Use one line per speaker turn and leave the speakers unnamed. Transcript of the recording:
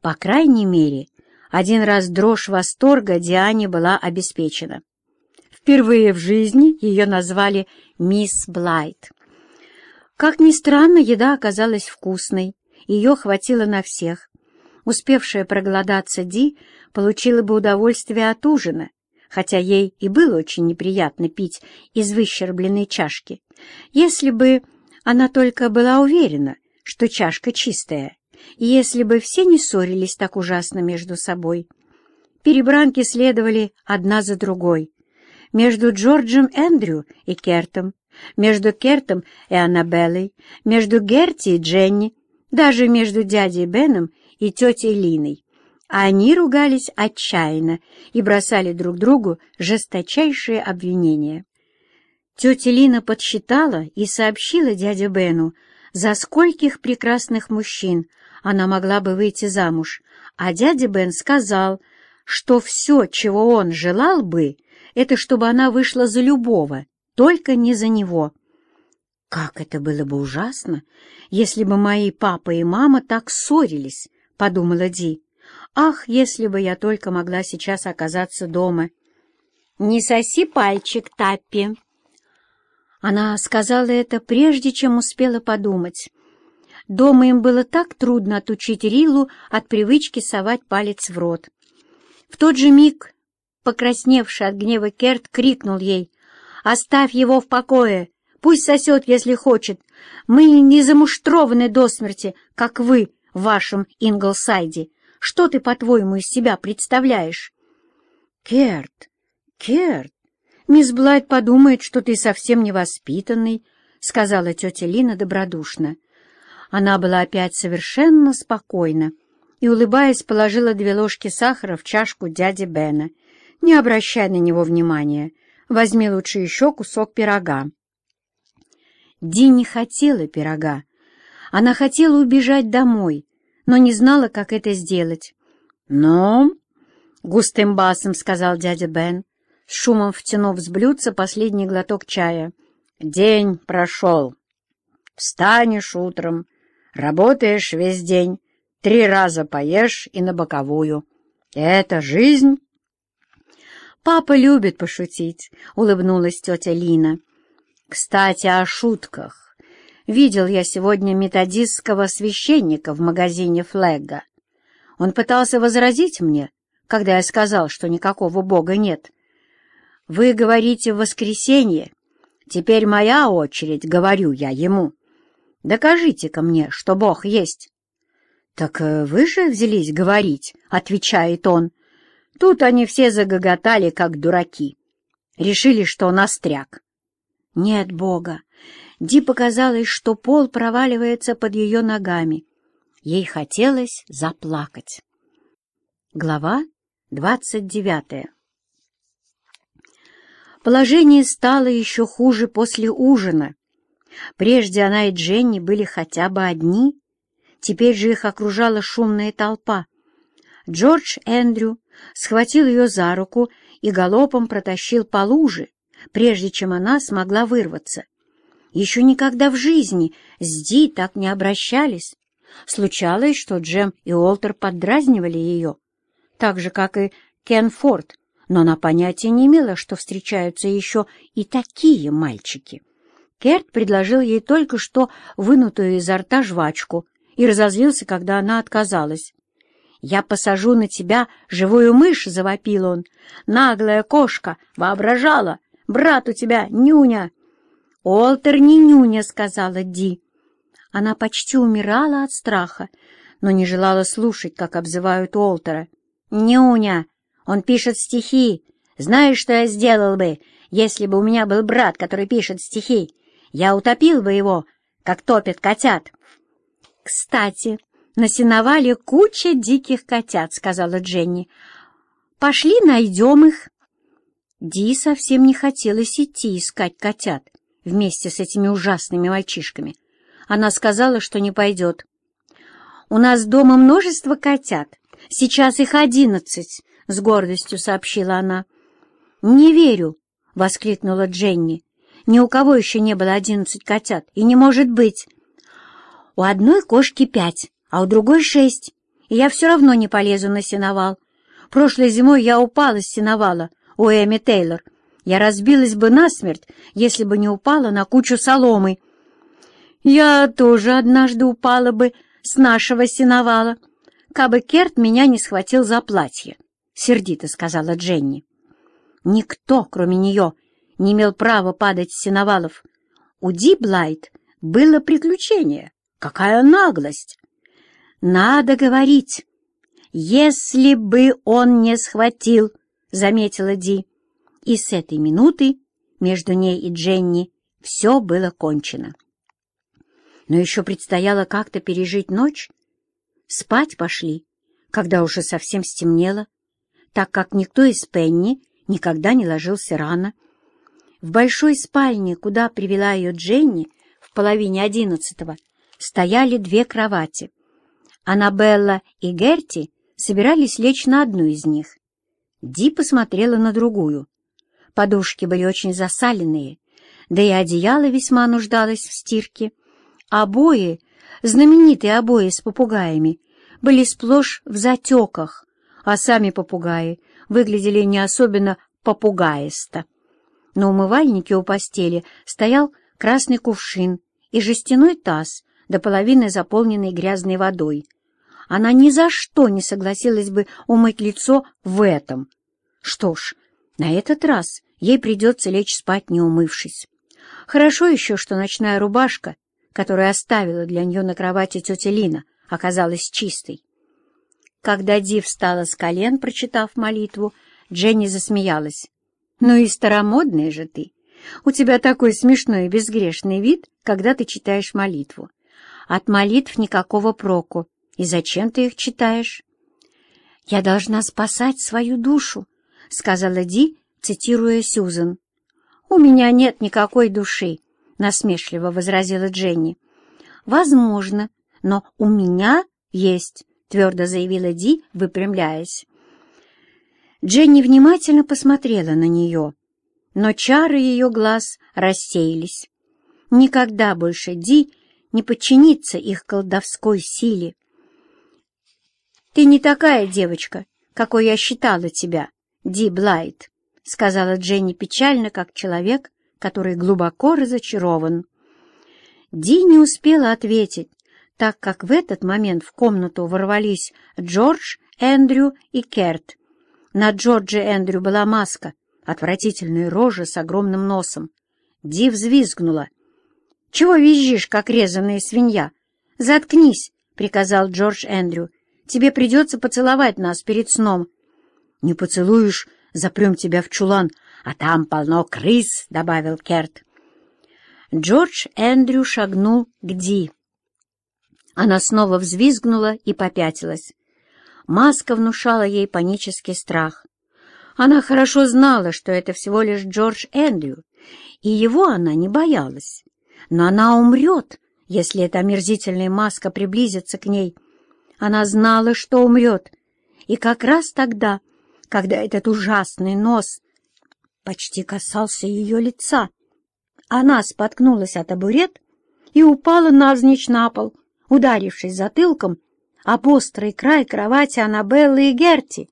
По крайней мере, один раз дрожь восторга Диане была обеспечена. Впервые в жизни ее назвали «Мисс Блайт». Как ни странно, еда оказалась вкусной, ее хватило на всех. Успевшая проголодаться Ди получила бы удовольствие от ужина, хотя ей и было очень неприятно пить из выщербленной чашки, если бы она только была уверена, что чашка чистая, если бы все не ссорились так ужасно между собой. Перебранки следовали одна за другой. Между Джорджем Эндрю и Кертом, между Кертом и Аннабеллой, между Герти и Дженни, даже между дядей Беном и тетей Линой. А они ругались отчаянно и бросали друг другу жесточайшие обвинения. Тетя Лина подсчитала и сообщила дяде Бену, за скольких прекрасных мужчин она могла бы выйти замуж, а дядя Бен сказал, что все, чего он желал бы, это чтобы она вышла за любого, только не за него. Как это было бы ужасно, если бы мои папа и мама так ссорились, — подумала Ди. Ах, если бы я только могла сейчас оказаться дома! «Не соси пальчик, Таппи!» Она сказала это, прежде чем успела подумать. Дома им было так трудно отучить Рилу от привычки совать палец в рот. В тот же миг, покрасневший от гнева Керт, крикнул ей «Оставь его в покое! Пусть сосет, если хочет! Мы не замуштрованы до смерти, как вы в вашем Инглсайде!» Что ты, по-твоему, из себя представляешь? Керт, Керт, мисс Блайт подумает, что ты совсем невоспитанный, сказала тетя Лина добродушно. Она была опять совершенно спокойна и, улыбаясь, положила две ложки сахара в чашку дяди Бена. Не обращай на него внимания. Возьми лучше еще кусок пирога. Ди не хотела пирога. Она хотела убежать домой, но не знала, как это сделать. «Ну?» — густым басом сказал дядя Бен, с шумом втянув с блюдца последний глоток чая. «День прошел. Встанешь утром, работаешь весь день, три раза поешь и на боковую. Это жизнь?» «Папа любит пошутить», — улыбнулась тетя Лина. «Кстати, о шутках. Видел я сегодня методистского священника в магазине Флегга. Он пытался возразить мне, когда я сказал, что никакого Бога нет. «Вы говорите в воскресенье. Теперь моя очередь, говорю я ему. Докажите-ка мне, что Бог есть». «Так э, вы же взялись говорить», — отвечает он. Тут они все загоготали, как дураки. Решили, что он остряк. «Нет Бога, Ди показалось, что пол проваливается под ее ногами. Ей хотелось заплакать. Глава двадцать девятая Положение стало еще хуже после ужина. Прежде она и Дженни были хотя бы одни, теперь же их окружала шумная толпа. Джордж Эндрю схватил ее за руку и галопом протащил по луже, прежде чем она смогла вырваться. Еще никогда в жизни с Ди так не обращались. Случалось, что Джем и Олтер поддразнивали ее, так же, как и Кен Форд, но она понятия не имела, что встречаются еще и такие мальчики. Керт предложил ей только что вынутую изо рта жвачку и разозлился, когда она отказалась. «Я посажу на тебя живую мышь!» — завопил он. «Наглая кошка! Воображала! Брат у тебя нюня!» «Олтер не нюня», — сказала Ди. Она почти умирала от страха, но не желала слушать, как обзывают Олтера. «Нюня! Он пишет стихи! Знаешь, что я сделал бы, если бы у меня был брат, который пишет стихи? Я утопил бы его, как топят котят!» «Кстати, на сеновале куча диких котят», — сказала Дженни. «Пошли найдем их». Ди совсем не хотелось идти искать котят вместе с этими ужасными мальчишками. Она сказала, что не пойдет. «У нас дома множество котят. Сейчас их одиннадцать», — с гордостью сообщила она. «Не верю», — воскликнула Дженни. «Ни у кого еще не было одиннадцать котят, и не может быть. У одной кошки пять, а у другой шесть, и я все равно не полезу на сеновал. Прошлой зимой я упала с сеновала у Эми Тейлор. Я разбилась бы насмерть, если бы не упала на кучу соломы. Я тоже однажды упала бы с нашего сеновала, кабы Керт меня не схватил за платье, — сердито сказала Дженни. Никто, кроме нее, не имел права падать с сеновалов. У Ди Блайт было приключение. Какая наглость! Надо говорить. Если бы он не схватил, — заметила Ди. И с этой минуты между ней и Дженни все было кончено. Но еще предстояло как-то пережить ночь. Спать пошли, когда уже совсем стемнело, так как никто из Пенни никогда не ложился рано. В большой спальне, куда привела ее Дженни в половине одиннадцатого, стояли две кровати. Аннабелла и Герти собирались лечь на одну из них. Ди посмотрела на другую. Подушки были очень засаленные, да и одеяло весьма нуждалось в стирке. Обои, знаменитые обои с попугаями, были сплошь в затеках, а сами попугаи выглядели не особенно попугаисто. На умывальнике у постели стоял красный кувшин и жестяной таз, до половины заполненный грязной водой. Она ни за что не согласилась бы умыть лицо в этом. Что ж, на этот раз ей придется лечь спать, не умывшись. Хорошо еще, что ночная рубашка, которую оставила для нее на кровати тетя Лина, оказалась чистой. Когда Ди встала с колен, прочитав молитву, Дженни засмеялась. «Ну и старомодная же ты! У тебя такой смешной и безгрешный вид, когда ты читаешь молитву. От молитв никакого проку. И зачем ты их читаешь?» «Я должна спасать свою душу», — сказала Ди, цитируя Сюзан. «У меня нет никакой души», — насмешливо возразила Дженни. «Возможно, но у меня есть», — твердо заявила Ди, выпрямляясь. Дженни внимательно посмотрела на нее, но чары ее глаз рассеялись. Никогда больше Ди не подчинится их колдовской силе. «Ты не такая девочка, какой я считала тебя, Ди Блайт», — сказала Дженни печально, как человек, который глубоко разочарован. Ди не успела ответить, так как в этот момент в комнату ворвались Джордж, Эндрю и Керт. На Джорджи Эндрю была маска, отвратительная рожа с огромным носом. Ди взвизгнула. «Чего визжишь, как резаная свинья? Заткнись!» — приказал Джордж Эндрю. «Тебе придется поцеловать нас перед сном». «Не поцелуешь, запрем тебя в чулан, а там полно крыс», — добавил Керт. Джордж Эндрю шагнул к Ди. Она снова взвизгнула и попятилась. Маска внушала ей панический страх. Она хорошо знала, что это всего лишь Джордж Эндрю, и его она не боялась. Но она умрет, если эта омерзительная маска приблизится к ней. Она знала, что умрет, и как раз тогда, когда этот ужасный нос почти касался ее лица, она споткнулась от табурет и упала навзничь на пол, ударившись затылком об острый край кровати Аннабеллы и Герти.